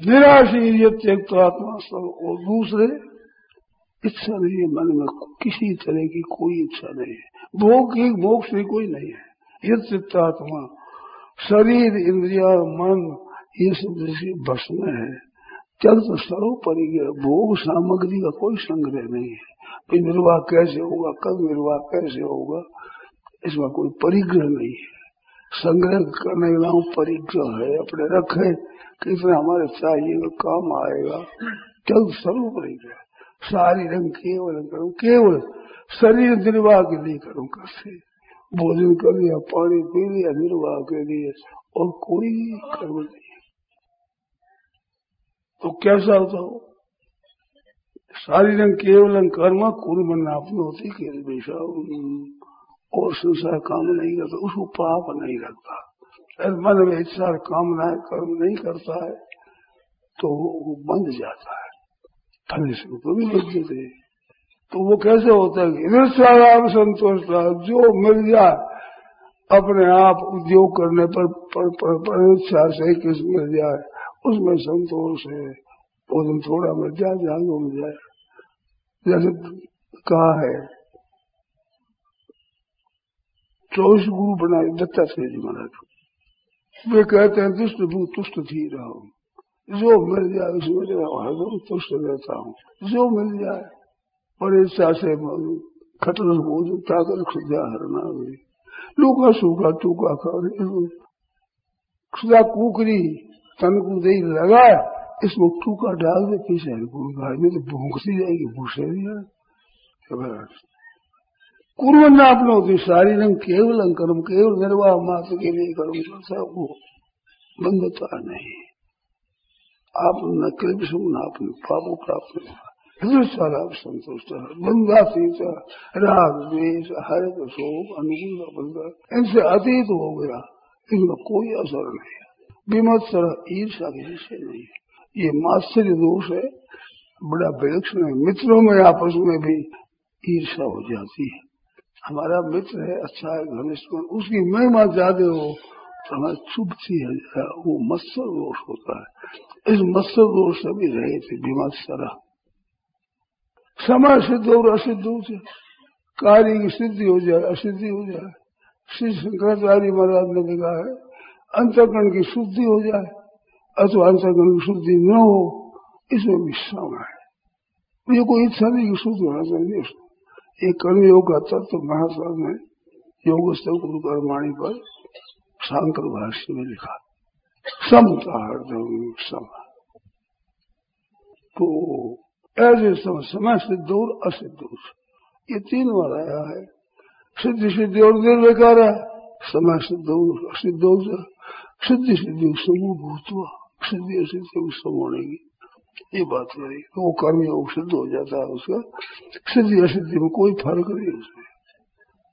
निराशी त्यक्त आत्मा सब, और दूसरे, इच्छा नहीं है मन में, किसी तरह की कोई इच्छा नहीं है। भोग की, भोग से कोई नहीं है। ये चित्तात्मा शरीर, इंद्रिया, मन, ये सब जैसे बस में है। त्यक्त सर्वोपरि भोग सामग्री का कोई संग्रह नहीं है। निर्वाह कैसे होगा, कब निर्वाह कैसे होगा, इसमें कोई परिग्रह नहीं है। संग्रह करने वाला परिग्रह है, अपने रखे कितना हमारे चाहिए वो काम आएगा। जल्द स्वरूप रहेगा सारी रंग केवल करूँ, केवल शरीर निर्वाह के लिए करूँ कैसे भोजन कर लिया पानी पी लिया निर्वाह के लिए, और कोई कर्म नहीं तो कैसा होता हो? सारी रंग केवल कर्म कुर्म होती केवल और संसार काम नहीं करता उसको पाप नहीं लगता मन में इच्छा कामनाएँ कर्म नहीं करता है तो वो बंध जाता है। फल तो भी लग जाते। तो वो कैसे होता है इधर निस्वाराम संतोष जो मिल जाए अपने आप उद्योग करने पर, पर, पर, पर इच्छा से किस मिल जाए उसमें संतोष है। भोजन थोड़ा मिल जाए जहाँ मिल जाए। जैसे कहा है चौबीस गुरु बनाए दत्तात्रेय जी महाराज। वे कहते हैं, दुष्ट भू तुष्ट थी रहो जो मिल जाए उसमें हरदम तुष्ट रहता हूँ। जो मिल जाए, और इच्छा से खटर बोझ ताकर खुदा हरना भी लूका सूखा, टूका खा खुदा कुकरी, तन को दे लगा इसमें टूका डाल दे, पीछे गाय में तो भूखती जाएगी, भूसे दिया कुरन आपनोति शारीरम केवल कर्म केवल निर्वाह मात्र के लिए कर्म करता वो बंधता नहीं। आप न कृष्ण न अपने पापों प्राप्त नहीं सारा संतुष्ट है। बंदा सीता, राग, द्वेष हर शोक अनुकूल बंदा इनसे अतीत हो गया। इनका कोई असर नहीं है। विमत्सर ईर्षा किसी से नहीं है। ये मात्सर्य दोष है। बड़ा विलक्षण है। मित्रों में, आपस में भी ईर्षा हो जाती है। हमारा मित्र है अच्छा है घनिष्ठ उसकी महिमा ज़्यादा हो तो हमें चुभती है वो मत्सर दोष होता है। इस मत्सर दोष से भी रहे थे विमत्सरा समय सिद्ध और असिद्ध हो जाए, कार्य की सिद्धि हो जाए, असिद्धि हो जाए, श्री शंकराचार्य महाराज ने लिखा है, अंतकरण की शुद्धि हो जाए, अथवा अंतकरण की शुद्धि न हो, इसमें भी विश्राम है। मुझे कोई इच्छा नहीं कि शुद्ध होना चाहिए ये कर्म योग का तत्व महासार ने योग गुरु कर्माणी पर शांकर भाष्य में लिखा। समता सम। तो ऐसे सम समय सिद्ध और असिद्ध ये तीन बार आया है। सिद्धि सिद्धि और निर्विकार है। समय सिद्ध असिद्ध सिद्धि सिद्धि समूह भूत हुआ। सिद्धि असिद्धि सम होने की ये बात करी वो कर्म योग सिद्ध हो जाता है उसका। सिद्धि असिद्धि में कोई फ़र्क नहीं उसमें।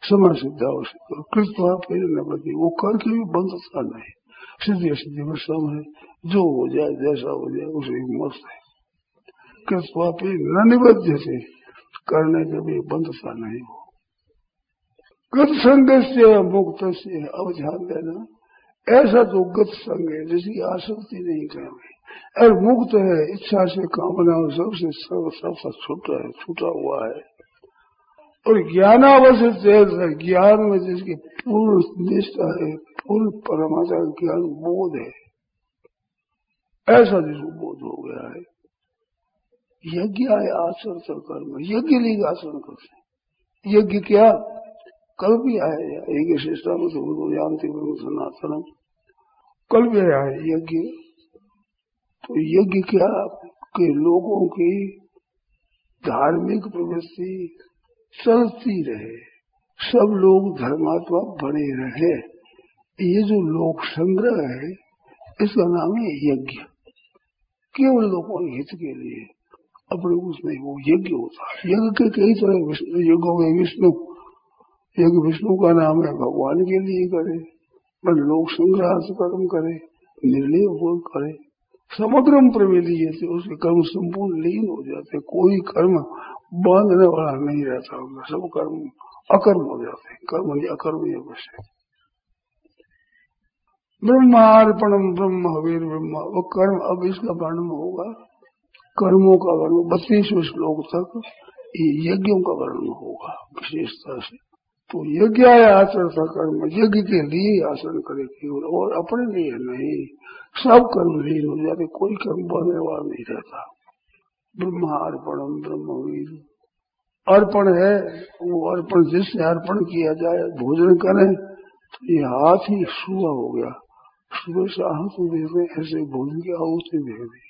समय सिद्ध कृपा फिर न बदी वो करके भी बंधता नहीं। सिद्धि असिद्धि में सम है। जो हो जाए, जैसा हो जाए, उसे मस्त है। कृपा फिर न निबद्ध से करने के भी बंधता नहीं हो गत संग से मुक्त से अब ध्यान देना ऐसा जो गत संग है जिसकी आसक्ति नहीं करेंगे और मुक्त है इच्छा से कामना सबसे सब सबसे छूटा है छूटा हुआ है और ज्ञानावश्यक है ज्ञान में जिसकी पूर्ण निष्ठा है पूर्ण परमात्मा ज्ञान बोध है ऐसा जिसको बोध हो गया है यज्ञ है आचरण कर्म यज्ञ लिए आचरण करते यज्ञ क्या कल भी आए यज्ञ शिष्टा में तो जानते सनातन कल भी आया यज्ञ तो यज्ञ क्या के लोगों की धार्मिक प्रवृत्ति चलती रहे। सब लोग धर्मात्मा बने रहे। ये जो लोक संग्रह है, इसका नाम है यज्ञ। केवल लोगों के हित के लिए अपने उसमें वो यज्ञ होता है। यज्ञ के कई तरह यज्ञों में विष्णु यज्ञ विष्णु का नाम है भगवान के लिए करे, पर लोक संग्रह से कर्म करे, निर्णय करे। समग्र प्रवेलीय थे उसके कर्म संपूर्ण लीन हो जाते, कोई कर्म बांधने वाला नहीं रहता होगा, सब कर्म अकर्म हो जाते कर्म नहीं अकर्म ही बस ब्रह्मार्पणम ब्रह्म हवीर ब्रह्म, वो कर्म अब इसका वर्णन होगा, कर्मों का वर्णन, बत्तीसवें श्लोक तक यज्ञों का वर्णन होगा, विशेषता से। तो यज्ञ आचरण का कर्म यज्ञ के लिए आचरण करे केवल और अपने लिए नहीं, सब कर्म लीन हो जाते, कोई कर्म बनने वाला नहीं रहता। ब्रह्मार्पणम ब्रह्मवीर अर्पण है, वो अर्पण जिससे अर्पण किया जाए, भोजन करें तो ये हाथ ही सुबह हो गया। सुबह से दे दे ऐसे भोजन की आहुति दे दी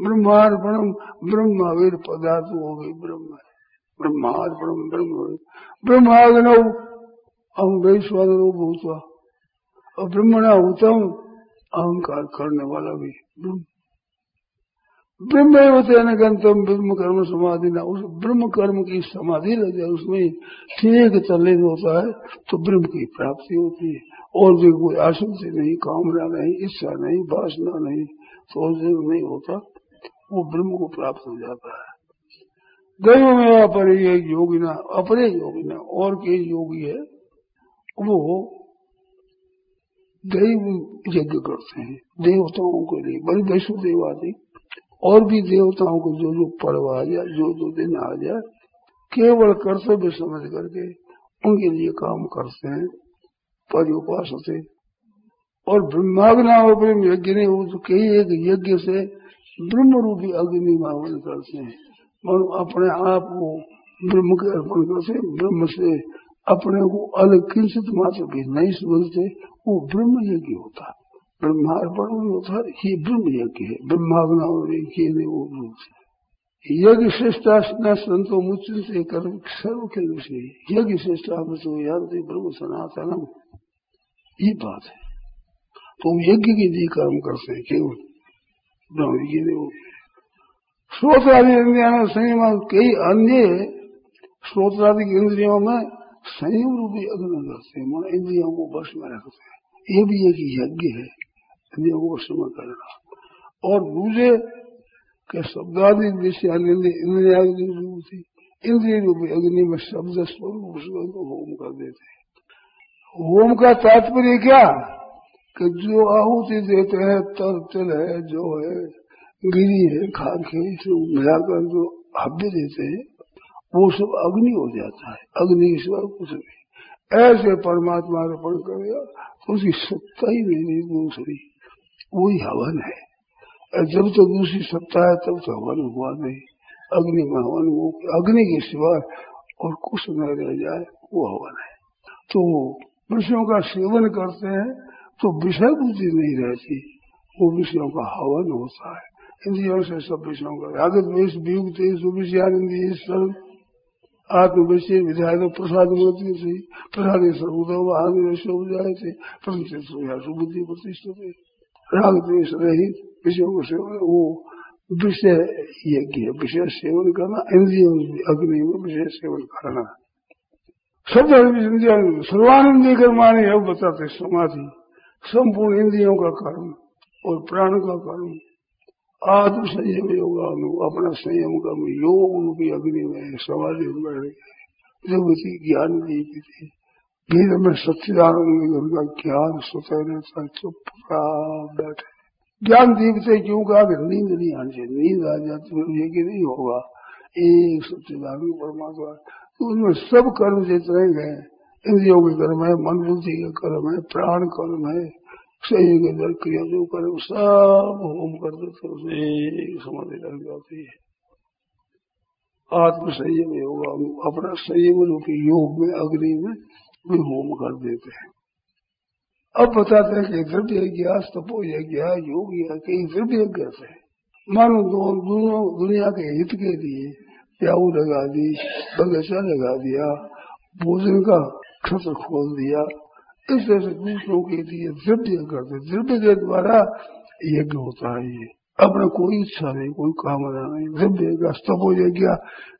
ब्रह्मार्पणम ब्रह्मवीर पदार्थ हो गई, ब्रह्म ब्रह्मार्पणम ब्रह्म ब्रह्माग्नौ अहम वैश्वानरो भूतवा। और ब्रह्मणा उत्तम अहंकार करने वाला भी ब्रह्म। ब्रह्म तेन गंतम ब्रह्म कर्म समाधि ना, उस ब्रह्म कर्म की समाधि लग जाए, उसमें ठीक तल्लीन होता है तो ब्रह्म की प्राप्ति होती है। और जो कोई आशंका नहीं, कामना नहीं, इच्छा नहीं, वासना नहीं तो नहीं होता, वो ब्रह्म को प्राप्त हो जाता है। दैव में अपरे योगी ना अपरे योगी ना, और के योगी है, वो दैव यज्ञ करते हैं। देवताओं के लिए बड़ी वैष्णो आदि। और भी देवताओं को जो जो पर्व आ जाए, जो जो दिन आ जाए, केवल कर्तव्य समझ करके उनके लिए काम करते हैं परिपास से। और ब्रह्माग्ना और ब्रह्म यज्ञ ने वो तो कई एक यज्ञ से ब्रह्म रूपी अग्नि मावन करते हैं। और अपने आप को ब्रह्म के अर्पण करते ब्रह्म से अपने को अलग किंचित मात्र भी नहीं समझते वो ब्रह्म यज्ञ होता ब्रह्मार्पण भी होता ये ब्रह्म यज्ञ है। ब्रह्माग्ना और यज्ञ वो यज्ञ श्रेष्ठा न संतो मुचित से कर्म सर्व के विषय यज्ञ श्रेष्ठा में तो याद ब्रह्म सनातनम। ये बात है। तो हम यज्ञ के लिए कर्म करते हैं, केवल। ब्रह्म यज्ञ श्रोत्रादि इंद्रिया में संयम कई अन्य श्रोत्रादि इंद्रियों में संयम रूपी अग्नि करते हैं। मन इंद्रियों को वश में रखते हैं। ये भी एक यज्ञ है। इंद्रियों को वश में करना। और दूसरे के शब्दादि विषय इंद्रिया इंद्रिय रूपी अग्नि में शब्द स्वरूप होम कर देते हैं। होम का तात्पर्य क्या? कि जो आहुति देते हैं तर तिल है जो है गिरी है खाके मिलाकर जो हव्य देते हैं, वो सब अग्नि हो जाता है। अग्नि के सिवा कुछ नहीं। ऐसे परमात्मा अर्पण करेगा तो उसकी सत्ता ही नहीं दूसरी वही हवन है। जब तक तो दूसरी सत्ता है, तब तो हवन हुआ नहीं। अग्नि में हवन वो अग्नि के सिवा और कुछ न रह जाए, वो हवन है। तो विषयों का सेवन करते हैं तो विषय बुद्धि नहीं रहती। वो विषयों का हवन होता है। इंद्रियों से सब विषयों का आगत वेश वियुक्त विषयानंदी आत्म विषय विधायक प्रसाद मूर्ति से प्रसाद सर्वोदय विषय जाए थे। परंतु बुद्धि प्रतिष्ठित राग द्वेश रहित विषयों को सेवन वो विषय यज्ञ, विषय सेवन करना, इंद्रियों अग्नि में विषय सेवन करना। शब्द सर्वानंद कर्माणी अब बताते समाधि। संपूर्ण इंद्रियों का कर्म और प्राण का कर्म आत्म संयम योगा अपना संयम कर्म योग उनकी अग्नि में समाधि में जगती ज्ञान दीप थी वेद में सच्चिदानंद उनका ज्ञान स्वतः रहता चुप बैठे ज्ञान दीप से क्यों कहा कि नींद नहीं आनी चाहिए? नींद आ जाती है ये कि नहीं होगा? एक सच्चिदानंद परमात्मा तो उनमें सब कर्म जितने गए इंद्रियों के कर्म है मन बुद्धि के कर्म है, प्राण कर्म है। सही दर क्रिया जो कर्म सब होम कर देते उसे समाधि लग जाती है। आत्म संयम होगा, अपना संयम रूपी योग में, अग्नि में भी होम कर देते हैं। अब बताते हैं कि द्रव्य यज्ञ तपो यज्ञ योग कई द्रव्य यज्ञ से मानो दोनों दुनिया के हित के लिए प्याऊ लगा दी, बगीचा लगा दिया, भोजन का खत खोल दिया इस तरह से दूसरों के लिए द्रव्य करते द्रव्य के द्वारा यज्ञ होता है ये। अपने कोई इच्छा नहीं, कोई कामना नहीं। का स्तपो यज्ञ,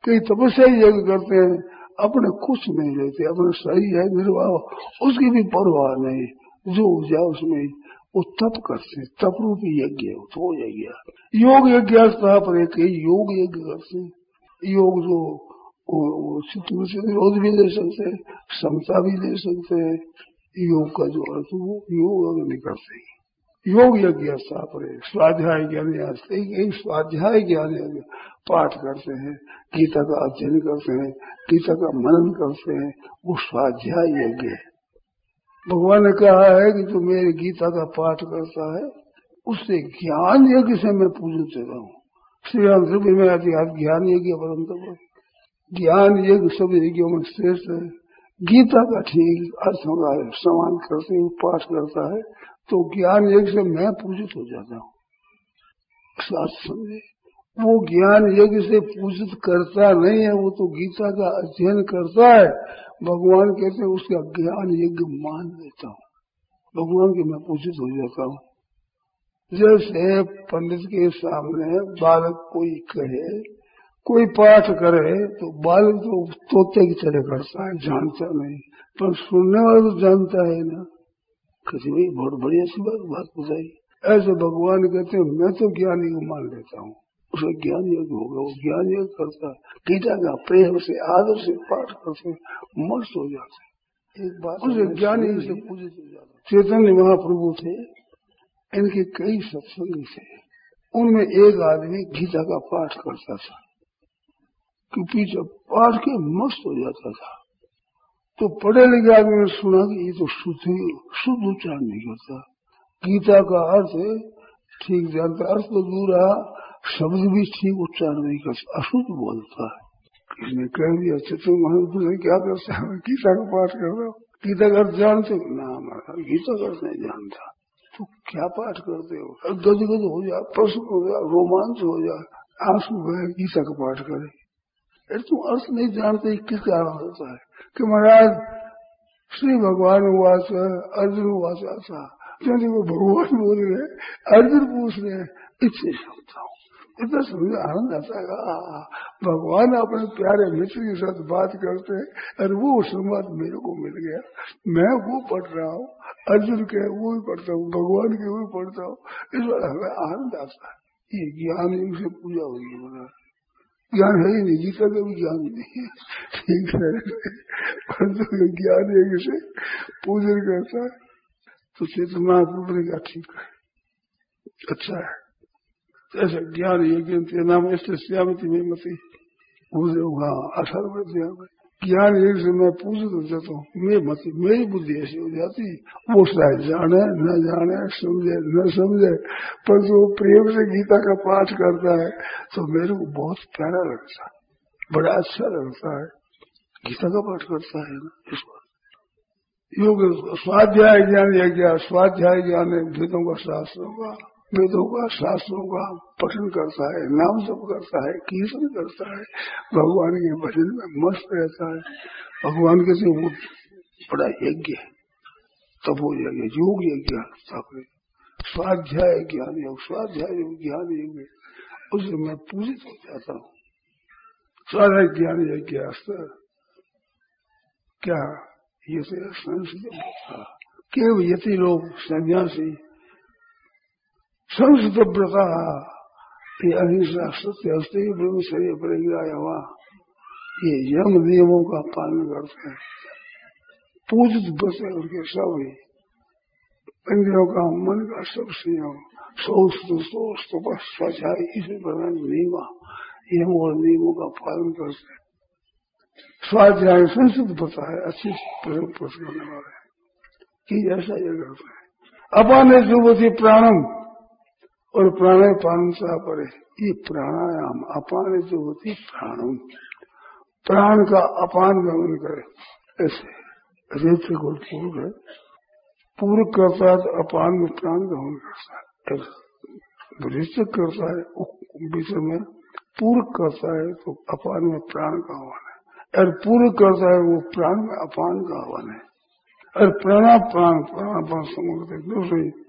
कई तपस्या यज्ञ करते हैं। अपने कुछ नहीं लेते अपने सही है, निर्वाह उसकी भी परवाह नहीं। जो ऊर्जा उसमें, वो तप करते तप रूपी यज्ञ तो यज्ञ। योग यज्ञ एक योग यज्ञ करते योग जो चित्त से विरोध भी ले सकते हैं समता भी ले सकते हैं। योग का जो अर्थ वो योग अगर नहीं करते हैं। योग यज्ञ स्थापने स्वाध्याय ज्ञान एक स्वाध्याय ज्ञान यज्ञ पाठ करते हैं, गीता का अध्ययन करते हैं, गीता का मनन करते हैं, वो स्वाध्याय यज्ञ है। भगवान ने कहा है कि जो मेरे गीता का पाठ करता है, उससे ज्ञान यज्ञ से मैं पूजन पूजित देता हूँ। श्री राम में आदि ज्ञान यज्ञ परंतु ज्ञान यज्ञ सब यज्ञों में श्रेष्ठ है। गीता का ठीक अर्थ होगा समान करते हुए पाठ करता है तो ज्ञान यज्ञ से मैं पूजित हो जाता हूँ। साथ समझे। वो ज्ञान यज्ञ से पूजित करता नहीं है, वो तो गीता का अध्ययन करता है। भगवान कहते हैं, उसका ज्ञान यज्ञ मान लेता हूँ। भगवान के मैं पूजित हो जाता हूँ। जैसे पंडित के सामने बालक कोई कहे कोई पाठ करे तो बालक तो तोते की तरह करता है जानता नहीं। पर सुनने वाला तो जानता है ना। किसी भाई बहुत बढ़िया सी बात बात बताई। ऐसे भगवान कहते हैं मैं तो ज्ञानी को मान लेता हूँ। उसे ज्ञान योग होगा वो ज्ञान योग करता है। गीता का प्रेम से आदर से पाठ करते मस्त हो जाते एक बात उसे ज्ञानी से पूजित हो जाता चैतन्य महाप्रभु थे। इनके कई सत्संग थे। उनमें एक आदमी गीता का पाठ करता था। क्योंकि जब पाठ के मस्त हो जाता था। तो पढ़े लिखे आदमी ने सुना कि ये तो शुद्ध शुद्ध उच्चारण नहीं करता। गीता का अर्थ ठीक जानता, अर्थ तो दूर रहा, शब्द भी ठीक उच्चारण नहीं करता अशुद्ध बोलता है। किसने कह दिया चित्र महापुरुष क्या करता है? गीता का पाठ कर रहा गीता का अर्थ जानते ना हमारा गीता का अर्थ नहीं जानता। तो क्या पाठ करते हो? गद गद हो जाए प्रश्न हो जाए रोमांच हो जाए आँसू गए गीता का पाठ करे। अरे तुम अर्थ नहीं जानते किस कारण होता है कि महाराज, श्री भगवान हुआ अर्जुन हुआ था क्योंकि वो भगवान बोल रहे अर्जुन पूछ रहे इतने समझता हूँ। इतना समझ आनंद आता है। भगवान अपने प्यारे मित्र के साथ बात करते हैं, और वो संवाद मेरे को मिल गया। मैं वो पढ़ रहा हूँ, अर्जुन के वो भी पढ़ता हूँ, भगवान के वो भी पढ़ता हूँ। इस बार हमें आनंद आता है। ये ज्ञान से पूजा होगी महाराज। ज्ञान है ही नहीं, गीता का भी ज्ञान नहीं है। ठीक है। परंतु ज्ञान एक से पूजन करता है तो चेतन महाप्रभु ने कहा, ठीक है अच्छा है। तो ऐसा ज्ञान यज्ञ नाम ऐसे श्यामती में मती पूजे असल अठारह ज्ञान एक से पूजित हो जाता हूँ मैं मत, मेरी बुद्धि ऐसी हो जाती वो शायद जाने, न जाने, समझे, न समझे, पर जो प्रेम से गीता का पाठ करता है तो मेरे को बहुत प्यारा लगता है, बड़ा अच्छा लगता है। गीता का पाठ करता है ना, इस बार। योग, स्वाध्याय ज्ञान यज्ञ, स्वाध्याय ज्ञान वेदों का शास्त्रों का वेदों का, शास्त्रों का पठन करता है, नाम जप करता है, कीर्तन करता है, भगवान के भजन में मस्त रहता है। भगवान के से वो बड़ा यज्ञ है हो यज्ञ योग यज्ञ स्वाध्याय ज्ञान योग, स्वाध्याय ज्ञान योग उससे मैं पूजित हो जाता हूँ। स्वाध्याय ज्ञान यज्ञ क्या ये संस्कृत केवल यति लोग सन्यासी संस्कृत व्रता ये अहिंसा सत्य हस्ते ब्रह्म शरीर परिग्रह हुआ ये यम नियमों का पालन करते हैं पूजित बसे उनके सब ही इंद्रियों का मन का सब संयम सोच इसी प्रकार नियम यम और नियमों का पालन करते हैं स्वाध्याय संस्कृत बता है अच्छी प्रयोग करने वाले कि ऐसा ये करते हैं अपान जुवती प्राणम और प्राणायाम सा पड़े ये प्राणायाम, अपान जो होती प्राणम प्राण का। अपान गमन करे। ऐसे रेत को पूर्व है। पूर्व करता है तो अपान में प्राण गमन करता है। करता है बीच में पूर्व करता है तो अपान में प्राण का आह्वान है। और पूर्व करता है, वो प्राण में अपान का आह्वान है। और प्राणा प्राण प्राणापान समुद्र दूसरी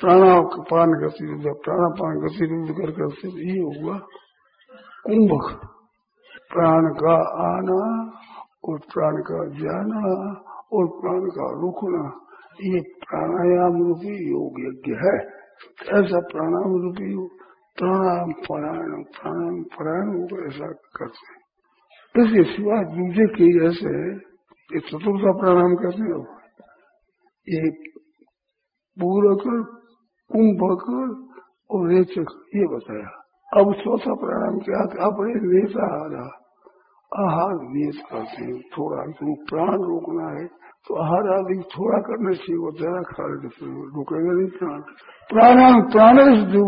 प्राणापान गति प्राणापान गति कर करते ये हुआ कुंभक प्राण का आना और प्राण का जाना और प्राण का रुकना, ये प्राणायाम रूपी योग यज्ञ है। ऐसा प्राणायाम रूपी प्राणायाम परायण प्राणायाम परायण ऐसा करते हैं। इसके सिवा दूसरे के जैसे चतुर्थ प्राणायाम करते हैं। ये पूरा कर कुंभक और रेचक ये बताया। अब चौथा प्राणायाम क्या था? अपने नेता रहा आहार नियत करते हैं थोड़ा तो प्राण रोकना है तो आहार आदि थोड़ा करने से वो जरा खा लेते रुकेगा नहीं प्राण। प्राणायाम प्राण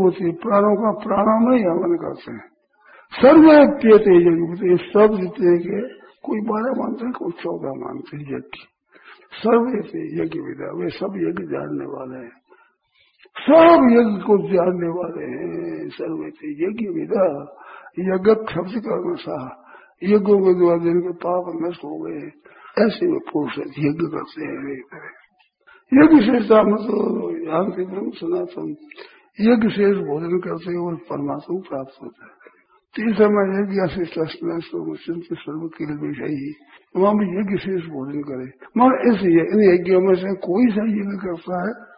होती है, प्राणों का प्राणायाम ही हवन करते हैं। सर्व पियते यज्ञ। सब जितने के कोई बारह मानते हैं, कोई चौदह मानते हैं यज्ञ। सर्व यज्ञ विदा। वे सब यज्ञ जानने वाले हैं। सब यज्ञ को जानने वाले हैं, सर्व यज्ञ विदा। यज्ञ शब्द कर्म सा यज्ञों के द्वारा जिनके पाप नष्ट हो गए, ऐसे वे पुरुष यज्ञ करते हैं यज्ञ शेषता मतलब यहाँ के सनातन यज्ञ शेष भोजन करते हैं और परमात्मा प्राप्त होता है। तीसरा मैं यज्ञ चिंत सर्व के लिए चाहिए वहाँ भी यज्ञ शेष भोजन करे। मगर इस यज्ञों में से कोई सा यज्ञ करता है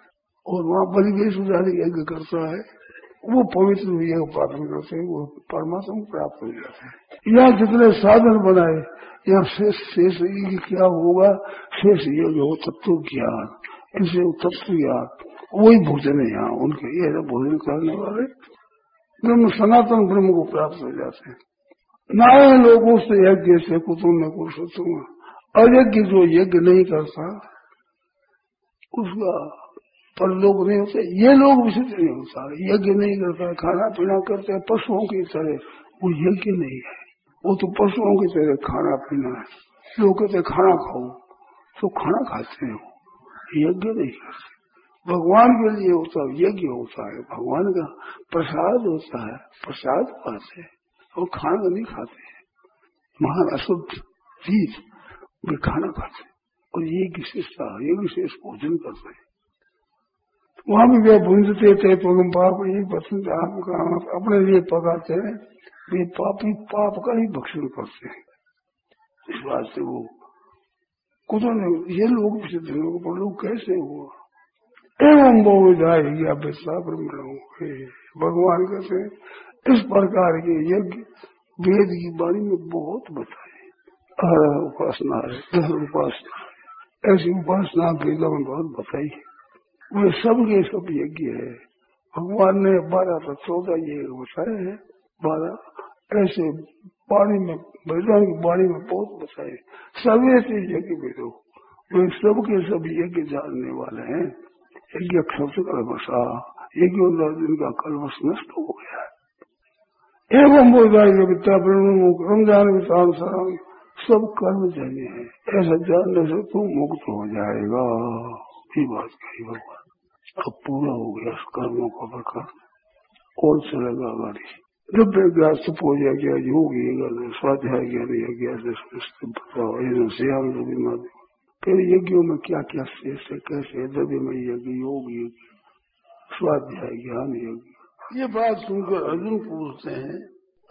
और वहाँ परिवेश यज्ञ करता है। वो पवित्र हुए उपासन करते हैं, वो परमात्मा को प्राप्त हो जाते हैं। यहाँ जितने साधन बनाए, यहाँ शेष शेष यज्ञ क्या होगा? शेष ये जो तत्व ज्ञान। इनसे तत्व ज्ञान। वही भोजन है यहाँ, उनके ये भोजन करने वाले। ब्रह्म सनातन ब्रह्म को प्राप्त हो जाते हैं। नारायण लोगों से यज्ञ से कुतुम में पुरुषोत्तम अयज्ञ जो यज्ञ नहीं करता, उसका पर लोग नहीं होते। ये लोग विचित्र नहीं होता यज्ञ नहीं करता खाना पीना करते पशुओं की तरह। वो यज्ञ नहीं है। वो तो पशुओं की तरह खाना पीना है। लोग कहते खाना खाओ। तो खाना खाते हो यज्ञ नहीं करते। भगवान के लिए होता है, यज्ञ होता है। भगवान का प्रसाद होता है, प्रसाद पाते और खाना नहीं खाते है। महान अशुद्ध चीज़, वे खाना खाते और ये विशेषता ये विशेष भोजन करते हैं। वहाँ भी वे भूंजते थे हम पाप पसंद आपका अपने लिए पकाते हैं। वे पापी पाप का ही भक्षण करते हैं। इस बात से वो कुछ नहीं, ये लोग लोग कैसे हुआ? एवं विधाय या भगवान हैं, इस प्रकार के यज्ञ वेद की वाणी में बहुत बताए। उपासना है, उपासना ऐसी उपासना वेदों में बहुत बताई है। वे सब के सब यज्ञ है। भगवान ने बारह तो चौदह ये बताए हैं। बारह ऐसे पानी में वेदांत की वाणी में बहुत बताए सभी ऐसे यज्ञ वेदो वे सब के सब यज्ञ जानने वाले हैं। यज्ञ शब्द कलमसा यज्ञ जिनका कलमस नष्ट हो गया है। एवं बोधाय विद्या रमज़ान विचार सब कर्म जाने ऐसा जानने से तू मुक्त हो जाएगा। ये बात कही भगवान। अब पूरा हो गया कर्मों का प्रकार और चलेगा गाड़ी जब व्यास पूजा किया योग स्वाध्याय ज्ञान यज्ञ फिर यज्ञों में क्या क्या शेष है, कैसे में यज्ञ योग यज्ञ स्वाध्याय ज्ञान यज्ञ ये बात सुनकर अर्जुन पूछते हैं,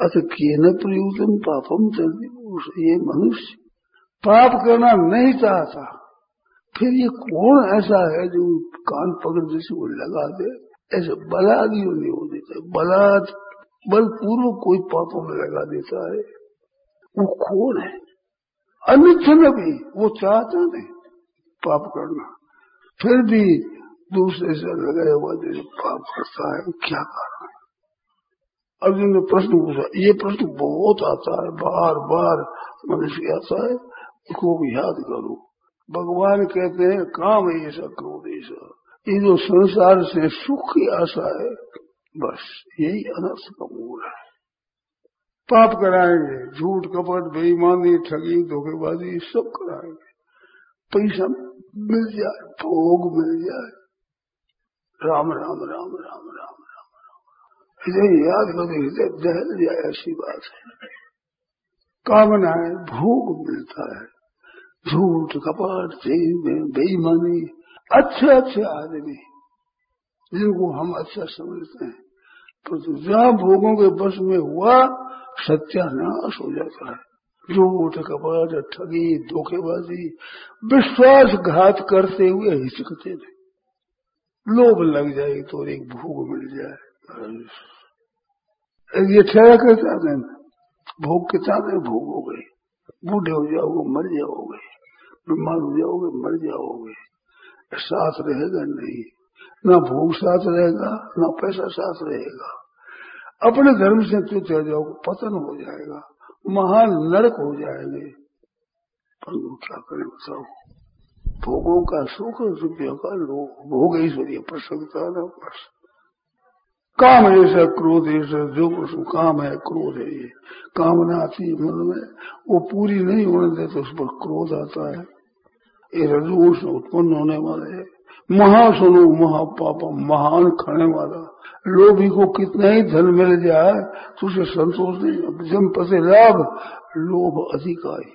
अथ किए न प्रयुक्तम पापम चलती ये मनुष्य। पाप करना नहीं चाहता। फिर ये कौन ऐसा है जो कान पकड़ जैसे वो लगा दे? ऐसे बलाद ही नहीं हो देता बलाद बलपूर्व कोई पापों में लगा देता है। वो कौन है? अन्य भी, वो चाहता नहीं पाप करना। फिर भी दूसरे से लगाया हुआ जैसे पाप करता है क्या कारण है? अर्जुन ने प्रश्न पूछा, ये प्रश्न बहुत आता है बार बार मनुष्य आता है, उसको याद करो। भगवान कहते हैं, काम ऐसा क्रोध ऐसा ये जो संसार से सुख की आशा है, बस यही अनर्थ का मूल है। पाप कराएँगे, झूठ, कपट, बेईमानी, ठगी, धोखेबाजी सब कराएँगे। पैसा मिल जाए, भोग मिल जाए। राम राम राम राम राम राम राम। इसे याद करो हृदय दहल जाए, ऐसी बात है। कामना है भोग मिलता है। झूठ, कपट बेईमानी, अच्छे अच्छे आदमी। जिनको हम अच्छा समझते हैं तो जहाँ भोगों के बस में हुआ, सत्यानाश हो जाता है। झूठ, कपट, ठगी, धोखेबाजी, विश्वासघात करते हुए हिचकते थे लोभ लग जाए तो एक भोग मिल जाए। ये ठहरा कर चाहते भोग के चाहते भोग हो गए? बूढ़े हो जाओगे, मर जाओगे। बीमार हो जाओगे, मर जाओगे। साथ रहेगा नहीं। ना भोग साथ रहेगा, ना पैसा साथ रहेगा। अपने धर्म से तू चल जाओ पतन हो जाएगा। महान नरक हो जाएँगे। पर क्या करें बताओ? भोगों का सुख रुपये का लोग भोग ऐश्वर्य प्रसन्नता न बस। काम ऐसा क्रोध ऐसा जो कुछ काम है क्रोध। है ये कामना आती है मन में, वो पूरी नहीं होने देते, उस पर क्रोध आता है। ये रजूष उत्पन्न होने वाले है। महासुनो, महापाप, महान खाने वाला। लोभी को कितना ही धन मिल जाए तो उसे संतोष नहीं जम पसे लाभ, लोभ अधिकारी।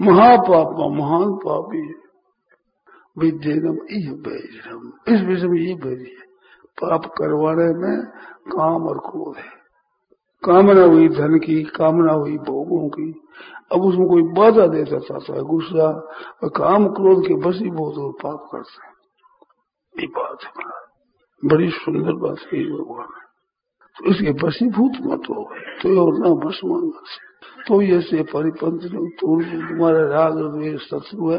महापाप, महान पापी। है विद्यम इस विषय में ये बैरी है पाप करवाने में काम और क्रोध है। कामना हुई धन की, कामना हुई भोगों की। अब उसमें कोई बाधा देता है, गुस्सा और काम क्रोध के बसी बहुत और पाप करते हैं। बात है बड़ी। सुंदर बात कही भगवान। ने तो इसके बसीभूत मत हो। तो और ना बस मान से तो ऐसे परिपंथ तो तुम्हारा राग शत्रु है,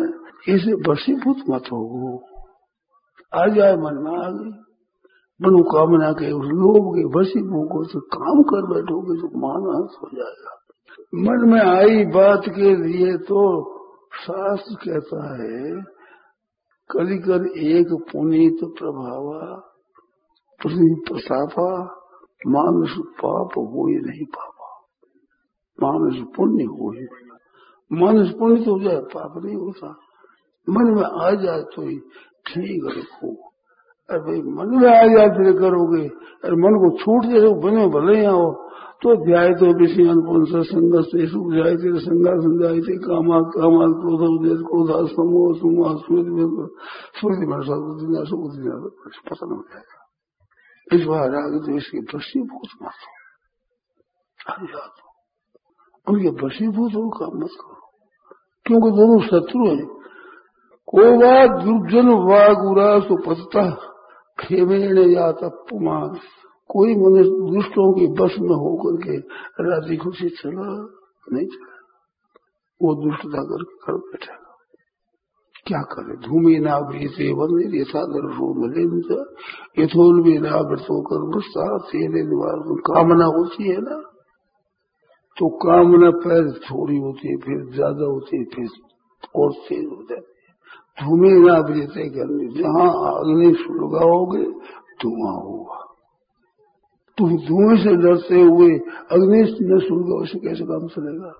इसे बसीभूत मत हो। आ जाए मन में आ गई मनोकामना के उस लोभ के बसीभूत को से काम कर बैठोगे तो मानस हो जाएगा। मन में आई बात के लिए तो शास्त्र कहता है कलिकर एक पुनीत प्रभावा प्रतापा मानस पाप हो ही नहीं पापा। मानस पुण्य हो ही मानस पुण्य तो हो जाए पाप नहीं होता, मन में आ जाए तो ही ठीक रखो। अरे भाई, मन में आ फिर करोगे। अरे मन को छूट जाए तो बने, भले आओ। तो ध्याय तो विषय से सुख जाए थे संगा संजाए थे कामा कामा क्रोध क्रोधा समूह समूह स्मृति स्मृति में पतन हो जाएगा। इस बार आगे तो इसके बहुत मत हो। उनके वशीभूत हो काम मत करो। क्योंकि दोनों शत्रु हैं। वा दुर्जन वागुरा सुपता खेमेण या तपुमान कोई मनुष्य दुष्टों के बस में होकर के राज़ी खुशी चला नहीं चला। वो दुष्टता करके कर बैठा। क्या करे? धूमि ना से वंदिर यथा दर्शो मिले यथोल भी ना वृतो कर कामना होती है ना? तो कामना पहले थोड़ी होती है, फिर ज़्यादा होती है, फिर और तेज हो जाती है धुएँ ना बजते गर्मी जहाँ अग्नि सुलगाओगे धुआँ होगा तुम धुएँ से डरते हुए अग्नि न सुलगाओ उसे कैसे काम चलेगा?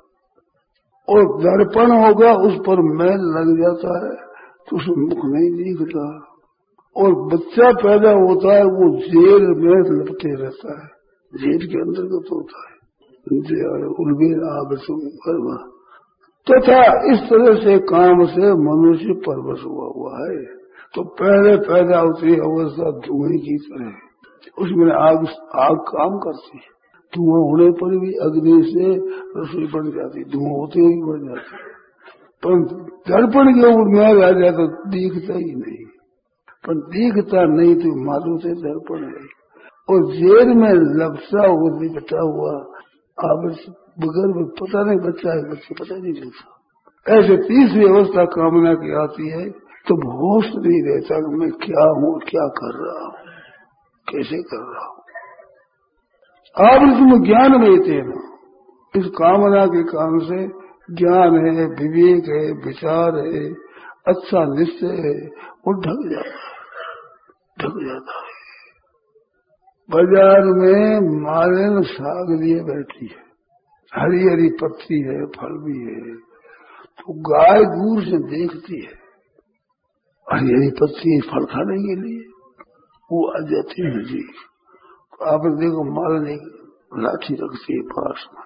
और दर्पण होगा, उस पर मैल लग जाता है तो उसे मुख नहीं दिखता। और बच्चा पैदा होता है, वो जेल में लपटे रहता है। जेल के अंतर्गत होता है। तथा तो इस तरह से काम से मनुष्य परवश हुआ हुआ है। तो पहले पैदा होती अवस्था धुएँ की तरह। उसमें आग आग काम करती। है धुआँ होने पर भी अग्नि से रसोई बन जाती, धुआँ होते हुए बन जाती। पर दर्पण के ऊपर आ जाए तो दिखता ही नहीं। पर दिखता नहीं तो मालूम से दर्पण है। और जेल में लपसा हुआ लिपटा हुआ आप बगैर में पता नहीं बच्चा है, बच्चे पता नहीं चलता। ऐसे तीसरी अवस्था कामना की आती है तो होश नहीं रहता कि मैं क्या हूँ, क्या कर रहा हूँ, कैसे कर रहा हूँ। आप तुम ज्ञान में ना, इस कामना के काम से ज्ञान है, विवेक है, विचार है अच्छा निश्चय है, वो ढक जाता है, ढक जाता है। बाज़ार में मालिन साग लिए बैठी है। हरी हरी पत्ती है, फल भी है तो गाय दूर से देखती है। हरी हरी पत्ती फल खाने के लिए। वो आ जाती है जी। तो आप देखो एक लाठी रखती है पास में।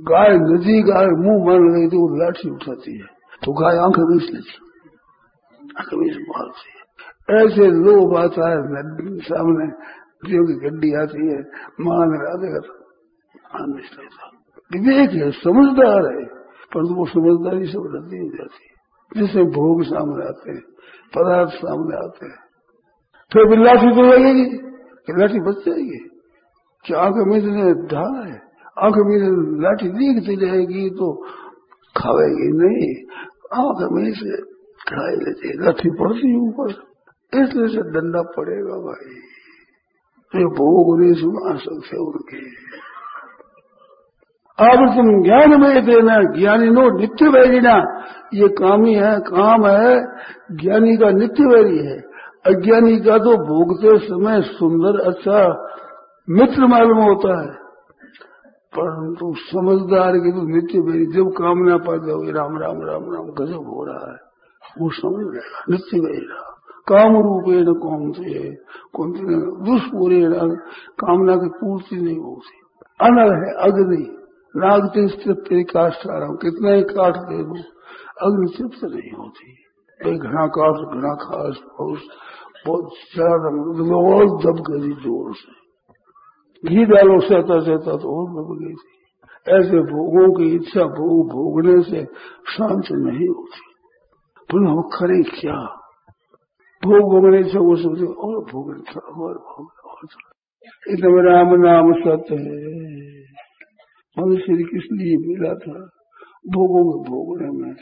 गाय, नदी गाय, मुँह मार गई तो वो लाठी उठाती है। तो गाय आँखें बीस लेती आँखें बीस मारती है। ऐसे लोग आता है सामने, जो की गड्डी आती है मान राधे विवेक है, समझदार है। परंतु वो समझदारी से वृद्धि हो जाती। जिससे भोग सामने आते हैं, पदार्थ सामने आते हैं। फिर भी लाठी तो लगेगी, कि लाठी बच जाएगी। क्या आँख में ने ढाला है, आँख में लाठी दिखती जाएगी तो खावेगी नहीं। आँख में से खाई लेती, लाठी पड़ती है ऊपर इसलिए से डंडा पड़ेगा भाई। तो भोग नहीं सुना सकते उनके। अब तुम ज्ञान में देना, ज्ञानी नो नित्य वैरिना ये काम ही है, काम है, ज्ञानी का नित्य वैरी है। अज्ञानी का तो भोगते समय सुंदर अच्छा मित्र मालूम होता है। परंतु समझदार की तो नित्य वैरी, जब कामना पा हो राम राम राम राम, गजब हो रहा है। वो समझ लेगा, नित्य वैरा काम रूपेण कौन से है कौन से दुष्पूरेण, कामना की पूर्ति नहीं होती। अनल है, अग्नि। नागते तेरी काष्ट आ रहा हूँ, कितना ही काट दे दू, अग्नि तृप्त नहीं होती। एक घना काट घना खास बहुत बहुत ज़्यादा बहुत दब गई ज़ोर से। घी डालो सहता सहता तो और दब गई थी। ऐसे भोगों की इच्छा भोग, भोगने से शांत नहीं होती। पुनः हम करें क्या? भोग भोगने से वो सोचे, और भोगने, और भोग और इतना राम, नाम सत्य है। मनुष्य किस लिए मिला था। भोगों में भोगने में,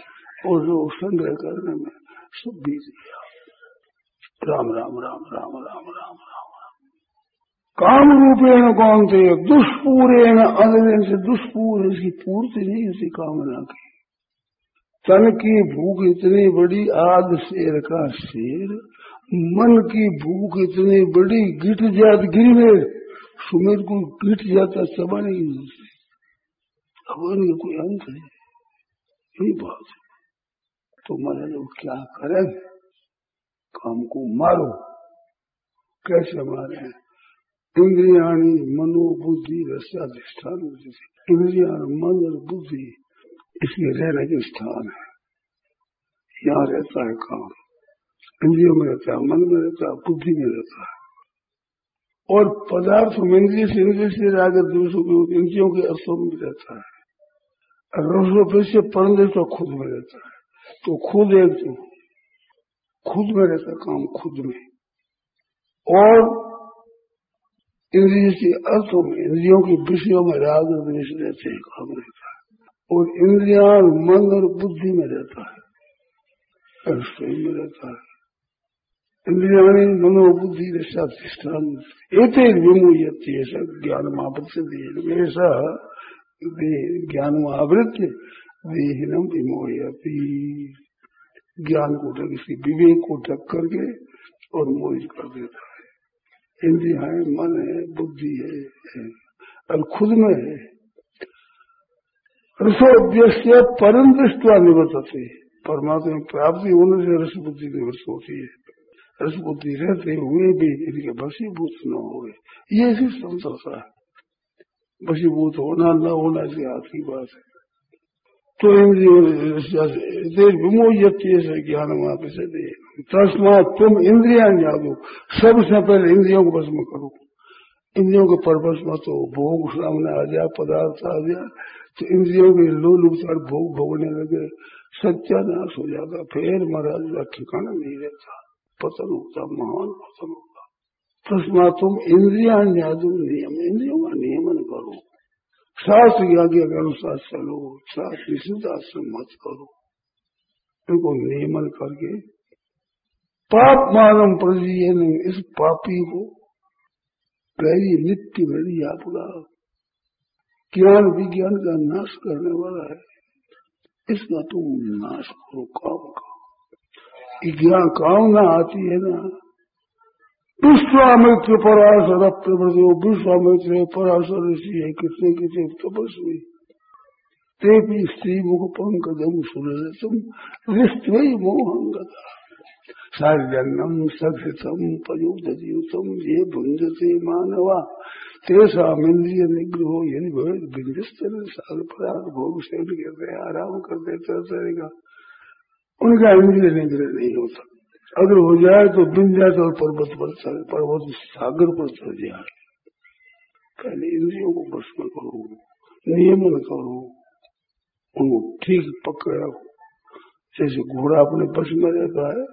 और जो संग्रह करने में, सब बीत गया। राम राम राम राम राम राम राम काम रूपेण कौन थे दुष्पूरेण अनलेन से दुष्पूर, इसकी पूर्ति नहीं इसी कामना की। तन की भूख इतनी बड़ी, आग शेर का शेर। मन की भूख इतनी बड़ी, गिट जात गिरवे सुमेर को गिट जाता सबा नहीं। भगवान का कोई अंत है यही बात। है तो मैंने लोग क्या करें? काम को मारो। कैसे मारे? इंद्रियाणी मनोबुद्धि रसाधिष्ठान इंद्रिया मन और बुद्धि इसके रहने के स्थान है। यहाँ रहता है काम। इंद्रियों में रहता है, मन में रहता है, बुद्धि में रहता है। और पदार्थ इंद्रिय से इंद्रिय से रागर दूसरों के इंद्रियों के अर्थों में रहता है। रुपये से परंदे तो खुद में रहता है। तो खुद एक खुद में रहता काम खुद में। और इंद्रिय के अर्थों में, इंद्रियों के विषयों में राग द्वेष रहते हैं, काम रहता है। और इंद्रिया मन और बुद्धि में रहता है रसोई में रहता है। इंद्रिया मनोबुद्धि रसाधिष्ठान एक विमुयती ऐसा ज्ञान महापत से दिए ऐसा ज्ञान आवृत्य विहीनम विमोहती ज्ञान को ढक इसकी विवेक को ढक करके और मोहित कर देता है। इंद्रिया है मन है बुद्धि है, और खुद में है। रसोद्य परम दृष्टवा निवर्तते। परमात्मा में प्राप्ति होने से रस बुद्धि निवृत्त होती है। रस बुद्धि रहते हुए भी इनके भसीभूत न हो ये संतोषा है। वशीभूत होना न होना से हाथ की बात है। तो इंद्रिय विमोयती से ज्ञान वहाँ से दे। तुम इंद्रिया दो सबसे पहले इंद्रियों को भस्म करो। इंद्रियों के परवश मत हो। भोग सामने आ जाए पदार्थ आ जाए तो इंद्रियों के लोल उपचार भोग भोगने लगे। सत्यानाश हो जाता। फिर महाराज का ठिकाना नहीं रहता। पतन होता, महान पतन होता। तस्मा, तुम इंद्रिया न्यादु नियम, इंद्रियों का नियमन शास्त्र आज्ञा के अनुसार चलो शास्त्र निषिद्ध आश्रम मत करो। इनको नियमन करके पाप मानम प्रजीन इस पापी को पहली नित्य मेरी आपका ज्ञान विज्ञान का नाश करने वाला है। इसका तुम नाश करो, काम का ज्ञान काम ना आती है ना विश्वामित्र पराशर प्रवृत्ति विश्वामित्र पराशर ऋषि है कितने कितने तपस्वी ते भी स्त्री मुख पंकजम सुरतम रिष्टि मोहंगता सार्जन्यम सघृतम पयुक्तम ये भुंजते मानवा तेसा इंद्रिय निग्रह यदि भवित बिंदस्तर साल पदार्थ भोग से करते आराम करते रहेगा उनका इंद्रिय निग्रह नहीं होता अगर हो जाए तो विंध्याचल और पर्वत पर चल, पर्वत सागर पर चल जाए। पहले इंद्रियों को बस में करो, नियमन करो, उनको ठीक पकड़। रखो जैसे घोड़ा अपने बस में रहता है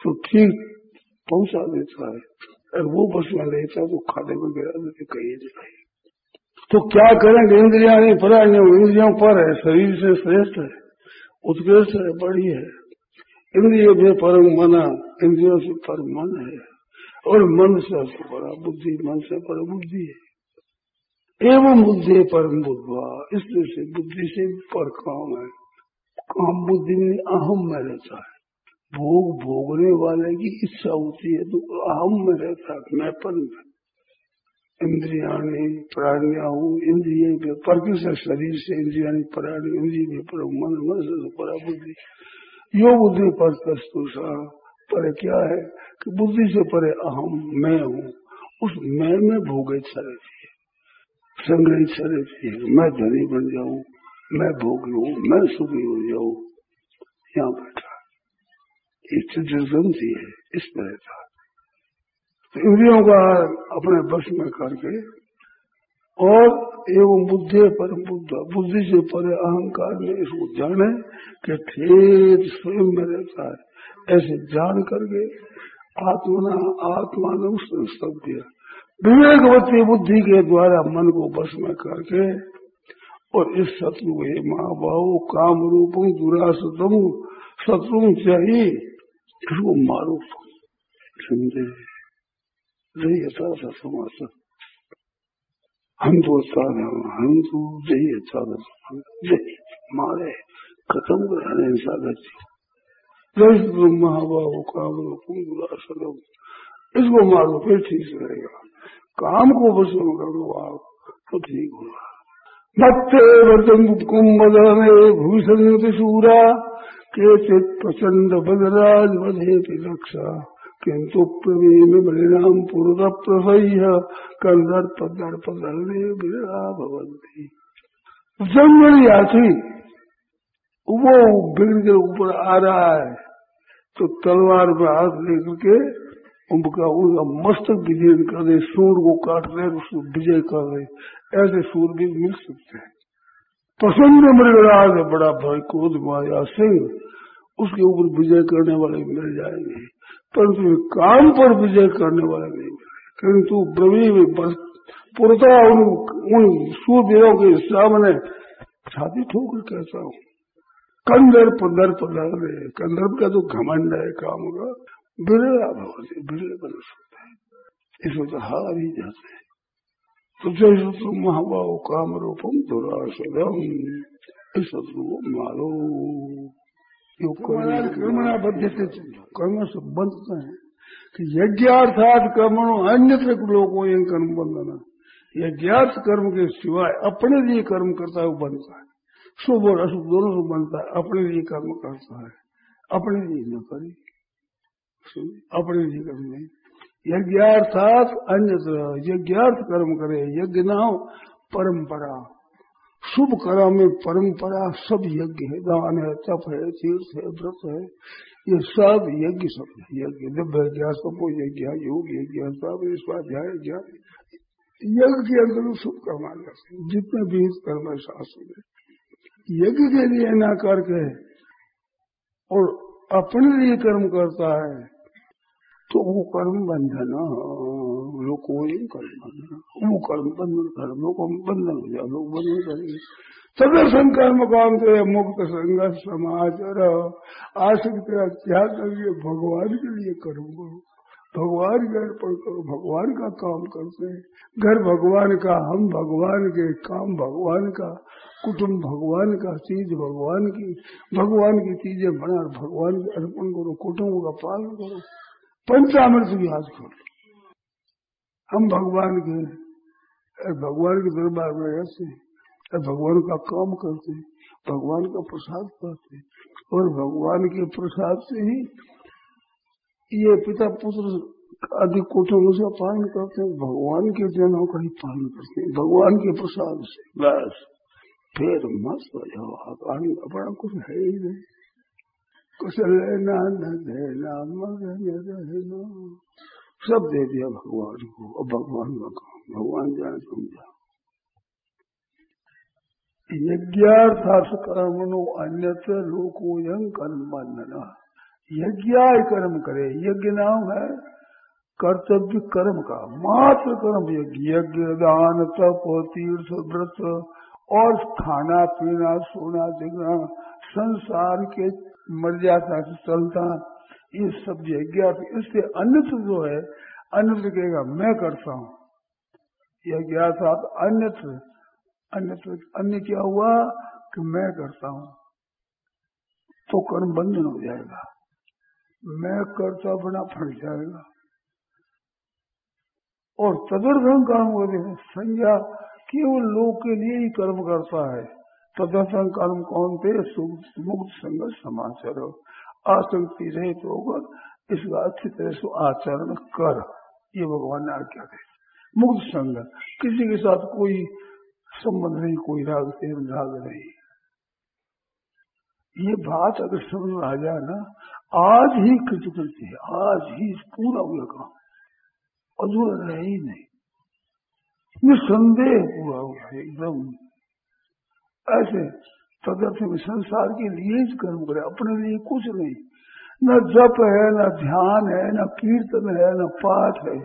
तो ठीक पहुँचा देता है अगर वो बस में रहता है तो खाने में गिरा देते कहीं नहीं तो क्या करेंगे? इंद्रिया नहीं परा इंद्रियों पर है, शरीर से श्रेष्ठ है, उत्कृष्ट है बड़ी है। इंद्रिय में परम मना, इंद्रियों से परम मन है। और मन से बड़ा बुद्धि, मन से पर बुद्धि है। एवं बुद्धि परम बुद्धवा इसलिए से बुद्धि से पर काम है। काम बुद्धि में अहम में रहता है। भोग भोगने वाले की इच्छा होती है तो अहम में रहता है मैं। पर इंद्रिया प्राणिया हूँ, इंद्रिय पर शरीर से, इंद्रिया प्राणी, इंद्रिय मन मन से परा बुद्धि। यो बुद्धि पर कस्तुषा पर क्या है कि बुद्धि से परे अहम मैं हूँ। उस मैं में भोग इच्छा रहती है संग्रह इच्छा रहती है मैं धनी बन जाऊँ। मैं भोग लू। मैं सुखी हो जाऊँ। यहाँ बैठा। ग्रंथि है। इस तरह का तो इंद्रियों का अपने बस में करके और एवं बुद्धि परम बुद्ध, बुद्धि से परे अहंकार में इसको जाने के ठेठ स्वयं में रहता है। ऐसे जान करके आत्मना सब दिया। विवेकवती बुद्धि के द्वारा मन को बस में करके और इस शत्रु हे माँ बाबू काम रूपम दुरासतम शत्रु चाहिए इसको मारो समझे। ऐसा समाज हम तो साधन हम तो यही मारे खत्म सागर महाबाबू काम इसको मारो, फिर ठीक रहेगा। काम को में कर लो आप तो ठीक होगा। मत्ते वर्तन कुंभ भूषण सूरा के चित प्रचंड बदराज बधे रक्षा किंतु प्रवीण बलिराम पूर्व प्रसह्य कंदर्प दर्प दलने बिरा भवंती जंगल यात्री वो बिगड़ के ऊपर आ रहा है तो तलवार में हाथ लेकर के उनका उनका मस्तक विजय कर दे सूर को काट दे उसको विजय कर दे ऐसे सूर भी मिल सकते हैं। प्रसन्न मृगराज, बड़ा भाई क्रोध माया सिंह, उसके ऊपर विजय करने वाले मिल जाएँगे। परंतु काम पर विजय करने वाला नहीं मिले किंतु ब्रवी पुरता उन उन सूरवीरों के सामने छाती ठोकर कहता हूँ। कंदर्प दर्प लग रहे कंदर्प का तो घमंड है काम का। बिरला भगवती बिरले बन सकता है। इसमें तो हार ही जाते हैं। तो जैसे तुम काम रूपम दुरासदम। इस शत्रु मारो कर्मणा बद्ध से कर्म से बंधते हैं कि यज्ञार्थात कर्मणों अन्य लोगों इन कर्म बंधना। यज्ञार्थ कर्म के सिवाय अपने लिए कर्म करता है वो बनता है। शुभ और अशुभ दोनों से बनता है अपने लिए कर्म करता है अपने लिए न करे। अपने लिए कर्म नहीं। यज्ञार्थात अन्य यज्ञार्थ कर्म करे यज्ञ ना हो परंपरा। शुभ कर्म में परंपरा सब यज्ञ है, दान है, तप है, तीर्थ है, व्रत है, ये सब यज्ञ सब यज्ञ, दिव्य ज्ञान सबको यज्ञ, योग यज्ञ सब स्वाध्याय ज्ञान यज्ञ के अंदर शुभ कर्म करते हैं, जितने भी कर्म है शास्त्र में यज्ञ के लिए ना करके और अपने लिए कर्म करता है तो वो कर्म बंधन लोग कोई कर्म बंधन वो कर्म बंधन कर्मों को बंधन हो जाए लोग बंधन करेंगे। सदर्शन कर्म काम से मुक्त संग समाज आश्रित त्याग करके भगवान के लिए कर्म करो। भगवान के अर्पण करो, भगवान का काम करते हैं। घर भगवान का, हम भगवान के, काम भगवान का, कुटुंब भगवान का, चीज़ भगवान की। भगवान की चीज़ें बना भगवान के अर्पण करो, कुटुंब का पालन करो। पंचामृत भी आज खोल। हम भगवान के भगवान के दरबार में रहते हैं भगवान का काम करते हैं, भगवान का प्रसाद पाते हैं। और भगवान के प्रसाद से ही ये पिता पुत्र अधिक कुटुंब से पालन करते हैं। भगवान के जनों का ही पालन करते हैं, भगवान के प्रसाद से। बस, फिर मस्त हो जाओ आप अपना कुछ है ही नहीं। कुछ लेना न देना मगन रहना सब दे दिया भगवान को अब भगवान का काम, भगवान जाने समझा यज्ञार्थार्थ कर्मणो अन्यत्र लोकोयं कर्म बंधना यज्ञ कर्म करे, यज्ञ नाम है कर्तव्य कर्म का, मात्र कर्म यज्ञ। यज्ञ, दान, तप, तीर्थ, व्रत, और खाना, पीना, सोना जगना संसार के मर्यादा से चलता ये सब यज्ञ इससे अन्य जो है अन्य कहेगा, मैं करता हूँ। यह ज्ञात आप अन्यत्र अन्यत्र अन्य क्या हुआ कि मैं करता हूँ। तो कर्म बंधन हो जाएगा। मैं करता बना फट जाएगा। और तदर्थन कर्म होते हैं संज्ञा केवल लोग के लिए ही कर्म करता है। तदर्थन कर्म कौन थे? मुक्त, संगत, समाचार। आसक्ति रहित होकर इसका अच्छी तरह से आचरण कर। ये भगवान ने आज्ञा दी मुक्त संग। किसी के साथ कोई संबंध नहीं, कोई राग प्रेम, राग नहीं। ये बात अगर समझ में आ जाए ना, आज ही कृतकृत्य है। आज ही पूरा हुआ काम। अधूरा रहे ही नहीं। निसंदेह पूरा हुआ है, एकदम। ऐसे तदर्थ में संसार के लिए ही कर्म करे, अपने लिए कुछ नहीं। न जप है, न ध्यान है, न कीर्तन है, न पाठ है,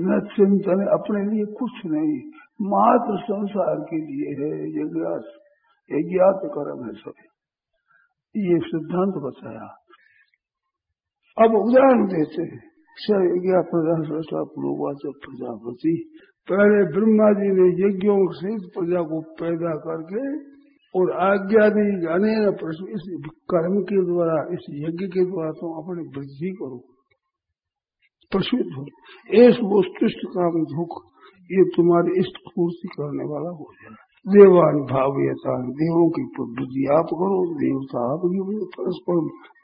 न चिंतन है, अपने लिए कुछ नहीं। मात्र संसार के लिए है यज्ञास यज्ञात कर्म है सब। ये सिद्धांत बताया। अब उदाहरण देते हैं। यज्ञ प्रजा प्रजापति, पहले ब्रह्मा जी ने यज्ञों से प्रजा को पैदा करके और आज्ञा दी जाने प्रश्न इस कर्म के द्वारा, इस यज्ञ के द्वारा तुम तो अपनी वृद्धि करो। प्रसिद्ध हो। इस वस्तुष्ट काम दुख ये तुम्हारी इष्ट पूर्ति करने वाला हो जाए। देवान भाव्यता देवों की वृद्धि आप करो, देवता आप परस्पर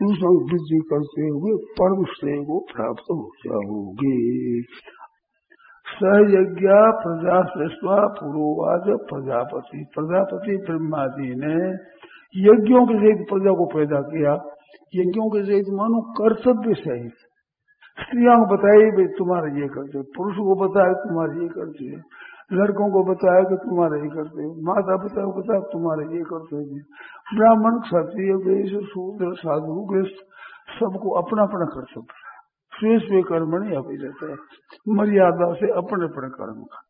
दूसरों वृद्धि करते हुए परम श्रेय को प्राप्त हो जाओगे। सयज्ञ प्रजा श्रेष्ठा पूर्ववाद प्रजापति। प्रजापति ब्रह्मा जी ने यज्ञों के सहित प्रजा को पैदा किया। यज्ञों के सहित मानो कर्तव्य सहित। स्त्रियों को बताया भाई तुम्हारा ये करते पुरुष को बताया तुम्हारे ये करते लड़कों को बताया कि तुम्हारा ये करते माता पिता को बताया तुम्हारे ये करते ब्राह्मण क्षत्रिय शूद्र, साधु सबको अपना अपना कर्तव्य कर्म नहीं अभी रहता है मर्यादा से अपने अपने कर्म का,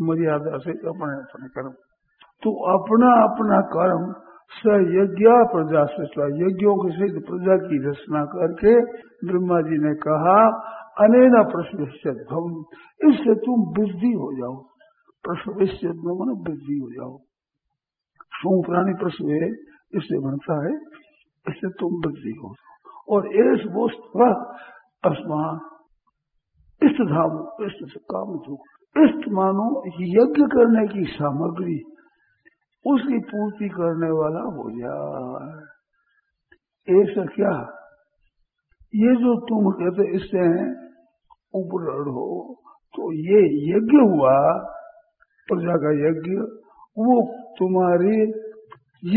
मर्यादा से अपने अपने कर्म। तो अपना अपना कर्म स यज्ञ प्रजा से यज्ञों के सिद्ध प्रजा की रचना करके ब्रह्मा जी ने कहा, अनेना प्रश्न इससे तुम वृद्धि हो जाओ। प्रश्न मन वृद्धि हो जाओ। सो प्राणी प्रश्न इससे बनता है, इससे तुम वृद्धि हो जाओ। और इस वस्तु अस्मान इष्ट धाम, इष्ट से काम दुख इष्ट मानो यज्ञ करने की सामग्री, उसकी पूर्ति करने वाला हो जाए। ऐसा क्या? ये जो तुम कहते इससे ऊपर हो। तो ये यज्ञ हुआ, प्रजा का यज्ञ, वो तुम्हारी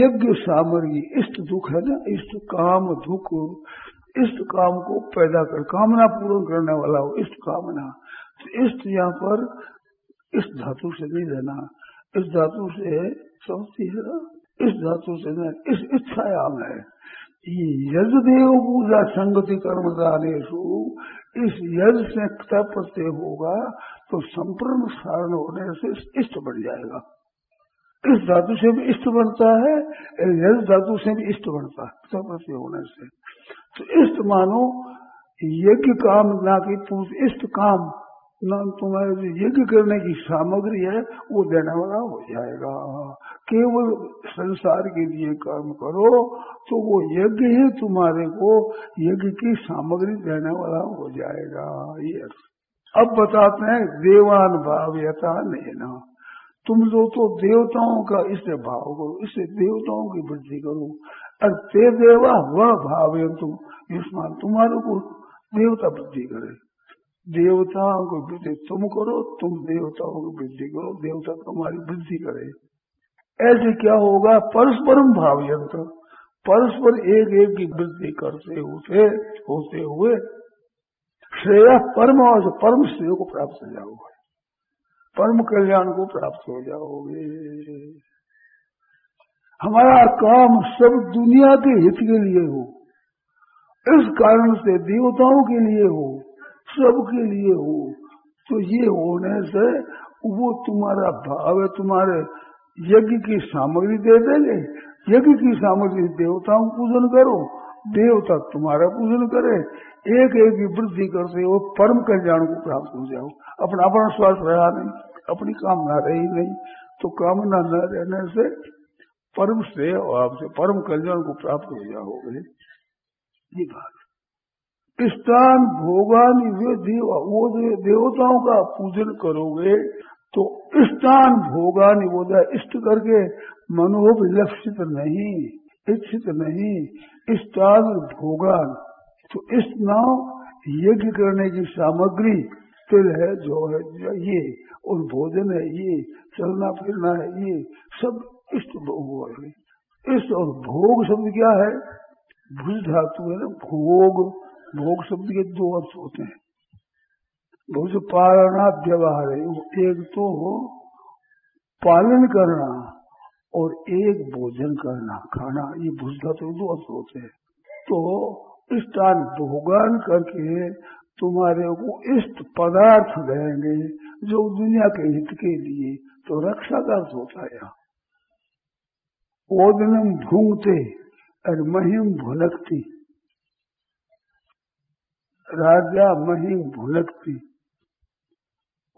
यज्ञ सामग्री, इष्ट दुख है ना? इष्ट काम दुख इष्ट काम को पैदा कर, कामना पूर्ण करने वाला हो, इष्ट कामना। तो इष्ट यहाँ पर इस धातु से नहीं लेना इस धातु से समझती है ना? इस धातु से नहीं इस इच्छायाम है। ये यज देव पूजा संगति कर्म दानेशु इस यज से प्रत्यय होगा तो संपूर्ण सारण होने से इष्ट बन जाएगा। इस धातु से भी इष्ट बनता है यज धातु से भी इष्ट बनता है प्रत्यय होने से। तो इष्ट मानो, यज्ञ काम ना कि तुम इष्ट काम, न तुम्हारे जो यज्ञ करने की सामग्री है, वो देने वाला हो जाएगा। केवल संसार के लिए कर्म करो तो वो यज्ञ ही, तुम्हारे को यज्ञ की सामग्री देने वाला हो जाएगा। ये अब बताते हैं, देवान भाव्यता लेना। तुम जो तो देवताओं का इससे भाव करो, इससे देवताओं की वृद्धि करो। ते देवा, वह भाव तुम। युष्मान, तुम्हारे को देवता वृद्धि करे। देवताओं को वृद्धि तुम करो, तुम देवताओं को वृद्धि करो, देवता तुम्हारी वृद्धि करे। ऐसे क्या होगा? परस्परम भाव यंत्र परस्पर एक एक की वृद्धि करते होते होते हुए श्रेय परम और परम श्रेय को प्राप्त हो जाओगे। परम कल्याण को प्राप्त हो जाओगे। हमारा काम सब दुनिया के हित के लिए हो। इस कारण से देवताओं के लिए हो, सबके लिए हो तो ये होने से वो तुम्हारा भाव है, तुम्हारे यज्ञ की सामग्री दे देंगे। यज्ञ की सामग्री देवताओं पूजन करो, देवता तुम्हारा पूजन करे। एक एक वृद्धि करते हो, परम कल्याण को प्राप्त हो जाओ। अपना अपना स्वार्थ रहा नहीं, अपनी कामना रही नहीं। तो कामना न रहने से परम श्रेय आपसे, परम कल्याण को प्राप्त हो जाओगे। ये बात। स्थान भोगान वे देव वो देवताओं का पूजन करोगे तो स्थान भोगान वो इष्ट करके मनोभ लक्षित नहीं, इच्छित नहीं स्थान भोगान। तो इस नाव यज्ञ करने की सामग्री तिल है, जो है, ये, और भोजन है, ये, चलना फिरना है, ये सब इष्ट भोग इष्ट और भोग शब्द क्या है? भूज धातु है ना, भोग भोग शब्द के दो अर्थ होते हैं। भुज पालना व्यवहार है एक तो पालन करना और एक भोजन करना, खाना, ये भुजता तो दो अर्थ होते हैं। तो स्थान भोगान करके तुम्हारे को इष्ट पदार्थ देंगे जो दुनिया के हित के लिए तो रक्षा का अर्थ होता है यहाँ। ओदनम भूंगते और महिम भुलकती। राजा महिम भुलकती।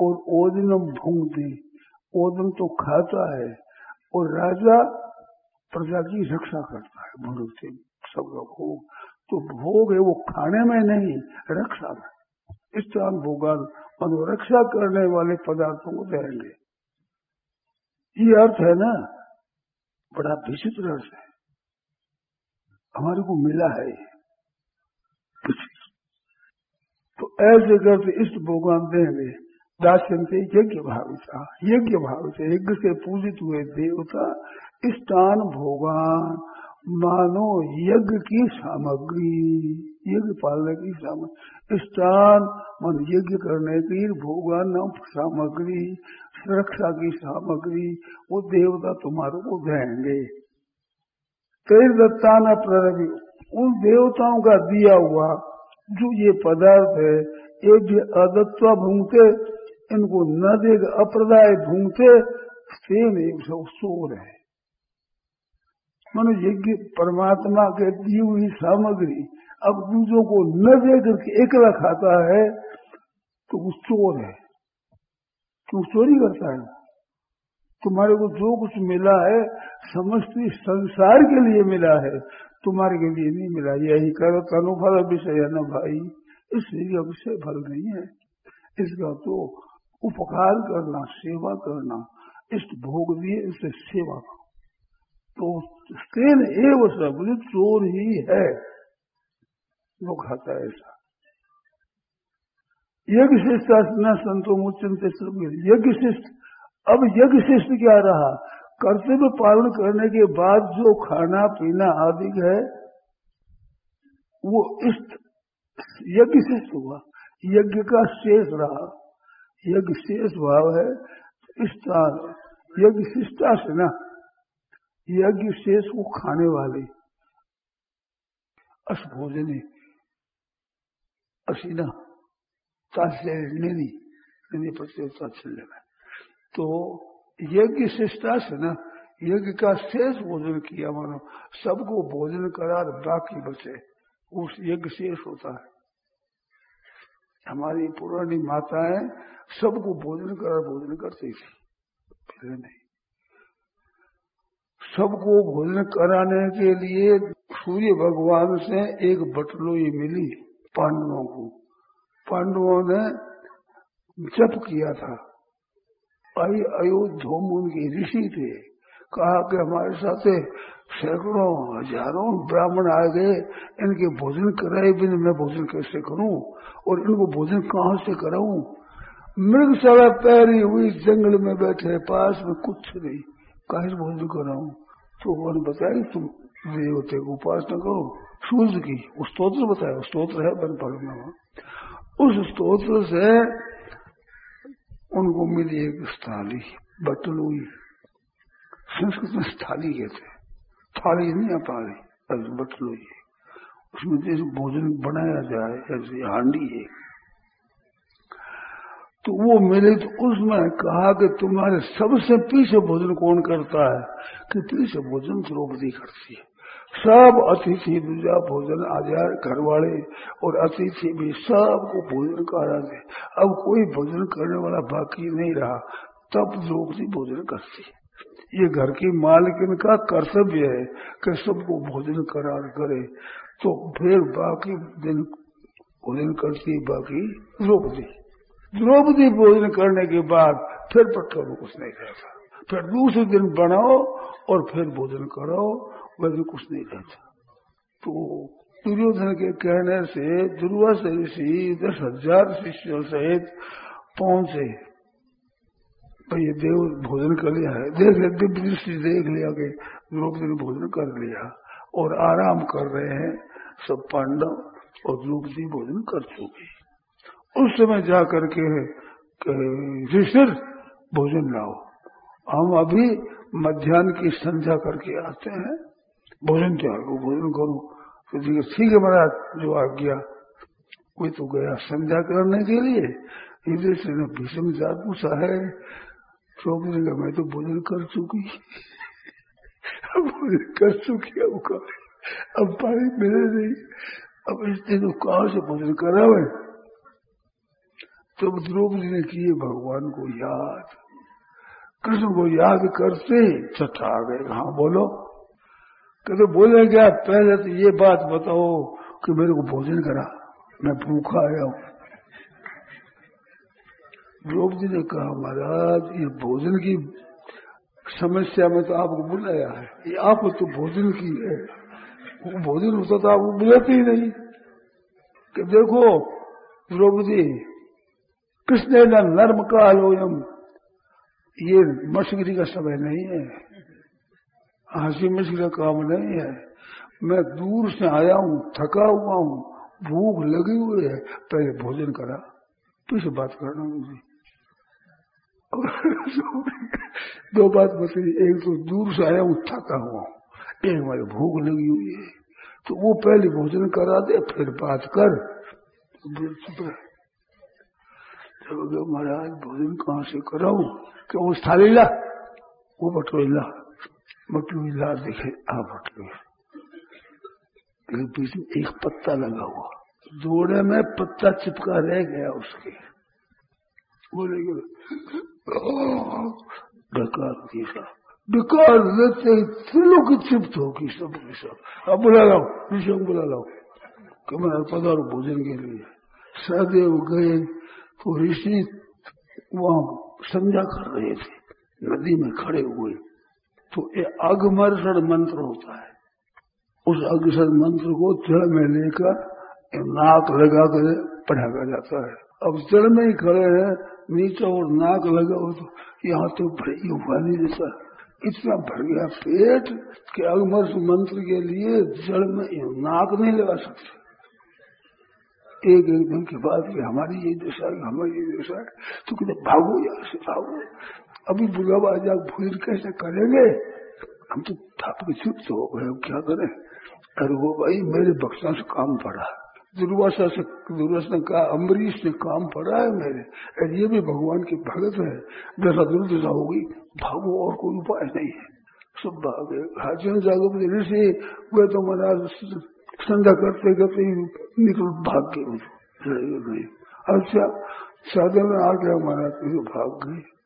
और ओदनम भूंगते ओदन तो खाता है। और राजा प्रजा की रक्षा करता है, भुलकते सबका भोग तो भोग है वो खाने में नहीं, रक्षा में। इस तरह भोगान और रक्षा करने वाले पदार्थों को देंगे। ये अर्थ है ना, बड़ा विचित्र अर्थ है। हमारे को मिला है। कुछ तो ऐसे करते इष्ट भोगान देंगे दास्यंते यज्ञ भाव भाविता यज्ञ भावित यज्ञ से पूजित हुए देवता स्थान भोगान मानो यज्ञ की सामग्री, यज्ञ पालने की सामग्री, स्थान मान यज्ञ करने की भोगान सामग्री, सुरक्षा की सामग्री, वो देवता तुम्हारे को देंगे। कई दत्ता न प्ररवि उन देवताओं का दिया हुआ जो ये पदार्थ है ये भी अदत्वा भूंगते इनको न देगा अप्रदाय भूंगते सेम एक सोर है। मन यज्ञ परमात्मा के दी हुई सामग्री अब दूसरों को न दे करके एकला खाता है तो वो चोर है। क्यों चोरी करता है? तुम्हारे को जो कुछ मिला है, समस्त संसार के लिए मिला है। तुम्हारे के लिए नहीं मिला। यही करो तनुभल विषय है ना भाई। इसलिए विषय फल नहीं है। इसका तो उपकार करना, सेवा करना, इस भोग दिए इससे सेवा करो। तो स्तेन एवं सब चोर ही है। वो खाता है ऐसा। यज्ञ शिष्टा न संतो मुचिंत यज्ञ शिष्ट अब यज्ञ शिष्ट क्या रहा? कर्तव्य पालन करने के बाद जो खाना, पीना आदि है, वो इष्ट यज्ञ शिष्ट हुआ। यज्ञ का शेष रहा। यज्ञ शेष भाव है स्थान यज्ञ शिष्टा से ना यज्ञ शेष को खाने वाले। अस भोजने, असीना निधि निधि प्रत्येक में तो यज्ञ शिष्टा से ना, यज्ञ का शेष भोजन किया मानो। सबको भोजन करा बाकी बचे। उस यज्ञ शेष होता है। हमारी पुरानी माताएँ सबको भोजन करा भोजन करती थी। पहले नहीं। सबको भोजन कराने के लिए सूर्य भगवान से एक बटलोई मिली पांडवों को। पांडवों ने जप किया था। आई अयोध्या उनके ऋषि थे। कहा कि हमारे साथ सैकड़ों, हज़ारों ब्राह्मण आ गए, इनके भोजन कराए बिना मैं भोजन कैसे करूँ और इनको भोजन कहाँ से कराऊं? मृग सारा पैरी हुई जंगल में बैठे, पास में कुछ नहीं। कहा भोजन कराऊं? तो उन्होंने बताया, तुम देवते को उपासना करो। सूर्य की उस स्त्रोत्र बताया स्त्रोत्र है, बन पढ़ना। उस स्त्रोत्र से उनको मिली एक स्थाली, बटलुई। संस्कृत में स्थाली कहते हैं थाली नहीं आ पा रही बटलुई। उसमें जैसे भोजन बनाया जाए, ऐसे हांडी है। तो वो मिले तो उसमें कहा कि तुम्हारे सबसे पीछे भोजन कौन करता है? कि पीछे भोजन द्रौपदी करती है। सब अतिथि दूजा भोजन आजार घर वाले और अतिथि भी सबको भोजन करा दे अब कोई भोजन करने वाला बाकी नहीं रहा। तब द्रौपदी भोजन करती ये घर की मालिकिन का कर्तव्य है कि सबको भोजन करार करे। तो फिर बाकी दिन भोजन करती, बाकी द्रौपदी द्रौपदी भोजन करने के बाद फिर पट्टों में कुछ नहीं रहता फिर दूसरे दिन बनाओ और फिर भोजन कराओ वैसे कुछ नहीं रहता तो दुर्योधन के कहने से दुर्वासा ऋषि दस हज़ार शिष्यों सहित पहुँचे। भाई ये देव भोजन कर लिया है। देख लिया दिव्य दृष्टि देख लिया कि द्रौपदी ने भोजन कर लिया और आराम कर रहे हैं। सब पांडव और द्रौपदी भोजन कर चुके उस समय जा करके ऋषिर, भोजन लाओ। हम अभी मध्यान्ह की संध्या करके आते हैं। भोजन त्याग भोजन करो? तो ठीक है महाराज जो आ गया, कोई तो गया संध्या करने के लिए। युधिष्ठिर ने भीषण जा पूछा है। चौबीस का मैं तो भोजन कर चुकी भोजन कर चुकी अब अब पानी मिले नहीं। अब इस दिन कहा से भोजन करा हुआ तब द्रौपदी ने किए भगवान को याद। कृष्ण को याद करते छठा आ गए। हाँ बोलो। कहते बोले क्या, पहले तो ये बात बताओ कि मेरे को भोजन करा। मैं भूखा आया हूँ। द्रौपदी ने कहा, महाराज, ये भोजन की समस्या में तो आपको बुलाया है। ये आप तो भोजन की है। वो भोजन होता तो आपको बुलाते ही नहीं। कि देखो द्रौपदी कृष्ण नर्म कालोयम ये मछली का समय नहीं है। हँसी मछली का काम नहीं है। मैं दूर से आया हूँ, थका हुआ हूँ, भूख लगी हुई है पहले भोजन करा। फिर से बात करना मुझे। दो बात बताइए एक तो दूर से आया हूँ, थका हुआ हूँ। एक मेरे भूख लगी हुई है। तो वो पहले भोजन करा दे, फिर बात कर। तो महाराज, भोजन कहाँ से कराऊ? कि वो थाली ला। वो बटोरी ला। बटोरी ला देखे आ बटोरी बीच में एक पत्ता लगा हुआ। जोड़े में पत्ता चिपका रह गया उसके। बोले बेकार कैसा बेकार लेते तिलों की चिप्त होगी सब की सब। अब बुला लाओ ऋषि बुला लाओ। कि मैं पधारो भोजन के लिए। सदैव गए तो ऋषि वहाँ संध्या कर रहे थे। नदी में खड़े हुए। तो ये अगमर्षण मंत्र होता है। उस अग्रसर मंत्र को जल में लेकर नाक लगा कर पढ़ाया जाता है। अब जल में ही खड़े हैं, नीचे और नाक लगा हो तो यहाँ तो भरी हुआ नहीं देता इतना भर गया पेट कि अगमर्ष मंत्र के लिए जल में नाक नहीं लगा सकते। एक एक दिन के बाद कि हमारी ये दिशा है हमारी ये दिशा है तो कहते भागो यहाँ से भागो। अभी बुलावा जाग भूल कैसे करेंगे? हम तो थप के चुप तो हो गए क्या करें? अरे वो भाई, मेरे बक्सा से काम पड़ा। दुर्वासा से, दुर्वासा का अम्बरीश से काम पड़ा है मेरे। अरे ये भी भगवान की भगत है। दशा दुर्दशा होगी भागो, और कोई उपाय नहीं है। सब भागे हाजिर जागो ऋषि। वे तो महाराज संध्या करते करते निकल भाग गए। अच्छा साधन में आ गया महाराज तो भाग गए।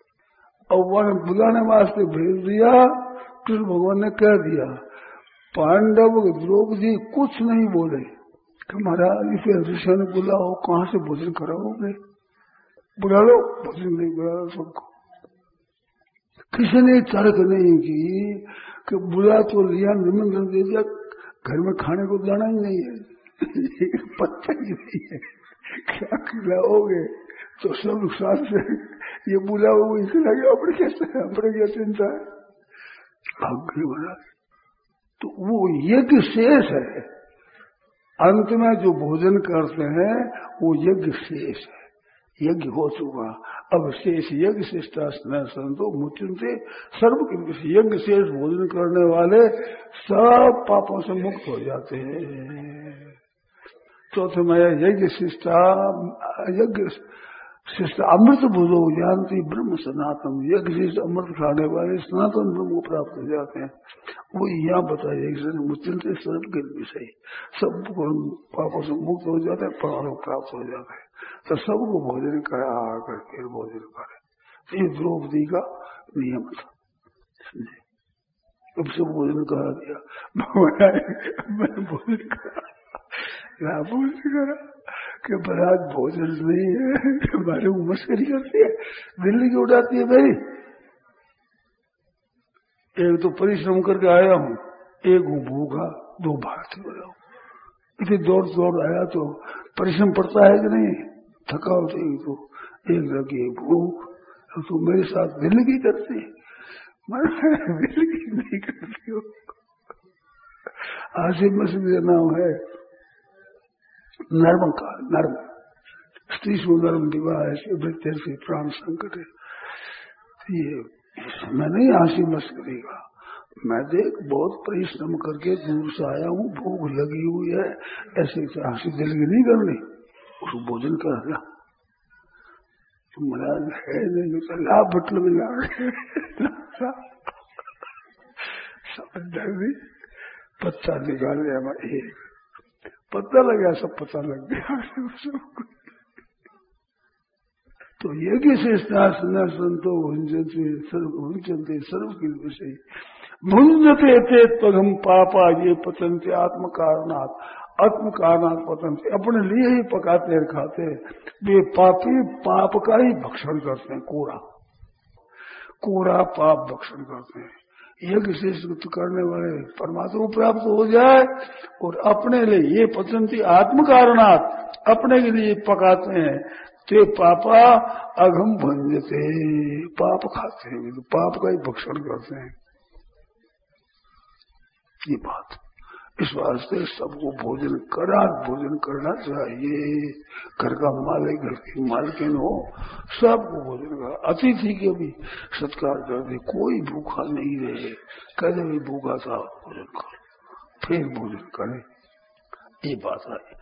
और वहाँ बुलाने वास्ते भेज दिया कृष्ण भगवान ने कह दिया, पांडव द्रौपदी कुछ नहीं बोले। कि महाराज, इसे ऋषि ने बुलाओ, कहाँ से भोजन कराओगे? बुला लो, भोजन नहीं बुला लो सबको। किसी ने तर्क नहीं की कि बुला तो लिया, निमंत्रण दे दिया, घर में खाने को जाना ही नहीं है। पत्ता ही नहीं है। क्या खिलाओगे? तो सब साथ से ये बोला वो खिलाएगा अपने कैसे, अपने क्या चिंता है? भाग्य बना तो वो यज्ञ शेष है। अंत में जो भोजन करते हैं, वो यज्ञ शेष है। यज्ञ हो चुका। अब शेष यज्ञ शिष्टा श्रेष्ठा संतो, मुचिंते, सर्व यज्ञ शेष भोजन करने वाले सब पापों से मुक्त हो जाते हैं। चौथे में यज्ञ शिष्टा यज्ञ शिष्ट अमृत बुधो जानती ब्रह्म सनातन। यज्ञ शिष्ट अमृत खाने वाले सनातन ब्रह्म को प्राप्त हो जाते हैं। वो यहाँ बताया चिंतित सर्व के विषय सब पापों से मुक्त हो जाते हैं, प्राणों प्राप्त हो जाते हैं। तो सबको भोजन करे आकर फिर भोजन करे। तो ये द्रौपदी का नियम था। अब सब भोजन करा दिया। मैंने भोजन करा। भोजन करा? कि बरात भोजन नहीं है हमारे मस्करी करती है दिल्ली की उड़ाती है मेरी। एक तो परिश्रम करके आया हूँ, एक हूँ भूखा, दो भारतीय बना इतनी दौड़ दौड़ आया तो परिश्रम पड़ता है कि नहीं? थका होती तो एक लगी भूख तो मेरे साथ दिल्ली की करती। मैं की नहीं करती हूँ। आसिम मसीह नाम है नर्म का नर्म। स्त्री सु नर्म विवाह ऐसे वृत्ति से प्राण संकट है। ये मैं नहीं हँसी मस्करी का मैं देख बहुत परिश्रम करके दूर से आया हूँ, भूख लगी हुई है, ऐसे हँसी दिल की नहीं करनी। उसको भोजन कर रहा तो महाराज है नहीं तो ला बटल में ला समझदार पत्ता निकाल लिया एक पता लगा, सब पता लग गया। तो यज्ञ से स्नान संतो भुंजते सर्व भुंजते सर्व के विषय भुंजते थे पदम पापा ये पतंते आत्म कारणात् आत्म कारणात् पतंते अपने लिए ही पकाते खाते। वे पापी, पाप का ही भक्षण करते हैं कोरा कोरा पाप भक्षण करते हैं। यज्ञ से करने वाले परमात्मा प्राप्त हो जाए और अपने लिए ये पचंती आत्म कारणात अपने के लिए पकाते हैं, ते पापा अघम भंजते, पाप खाते हैं तो पाप का ही भक्षण करते हैं। ये बात। इस वास्ते सबको भोजन करा, भोजन करना चाहिए। घर का मालिक, घर की मालकिन हो, सबको भोजन करा। अतिथि के भी सत्कार कर दे कोई भूखा नहीं रहे। कहते भी भूखा था, भोजन करो। फिर भोजन करे। ये बात आई।